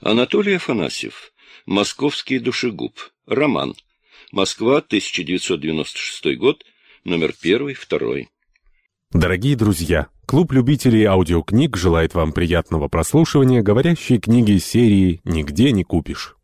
Анатолий Афанасьев. Московский душегуб. Роман. Москва, 1996 год. Номер первый, второй. Дорогие друзья, клуб любителей аудиокниг желает вам приятного прослушивания говорящей книги серии «Нигде не купишь».